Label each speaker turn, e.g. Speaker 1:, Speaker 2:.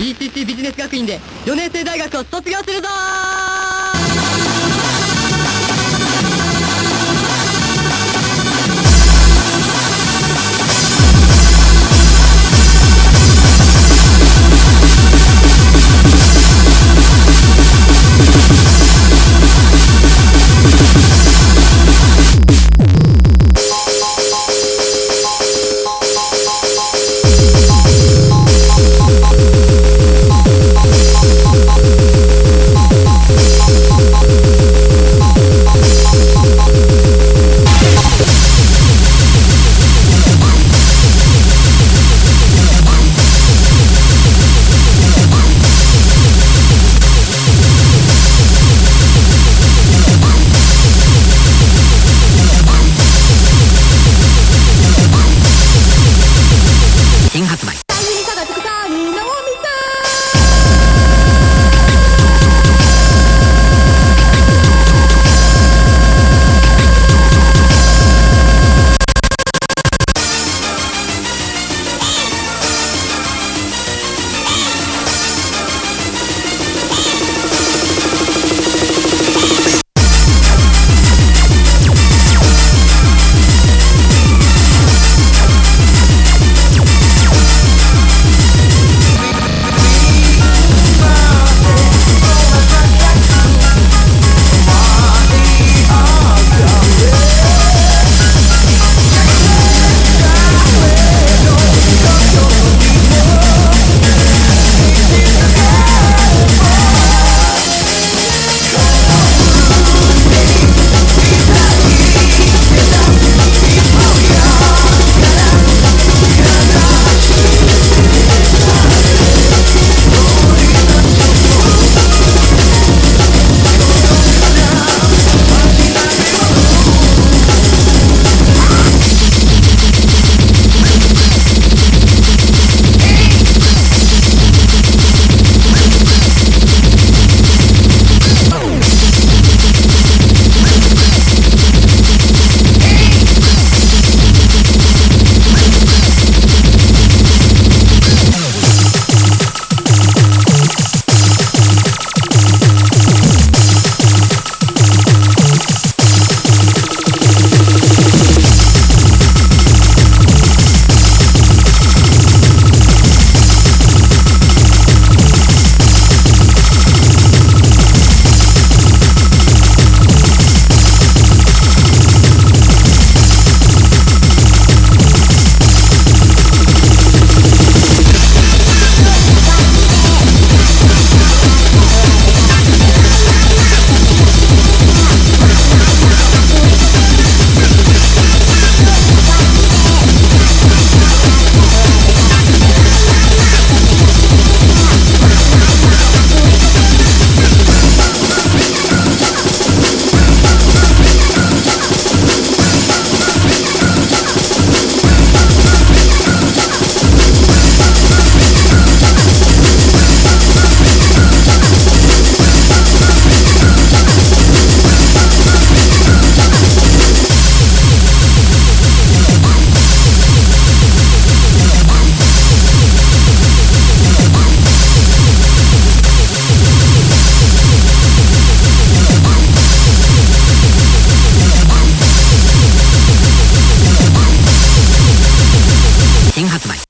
Speaker 1: BCC ビジネス学院で4年生大学を卒業するぞ Bye.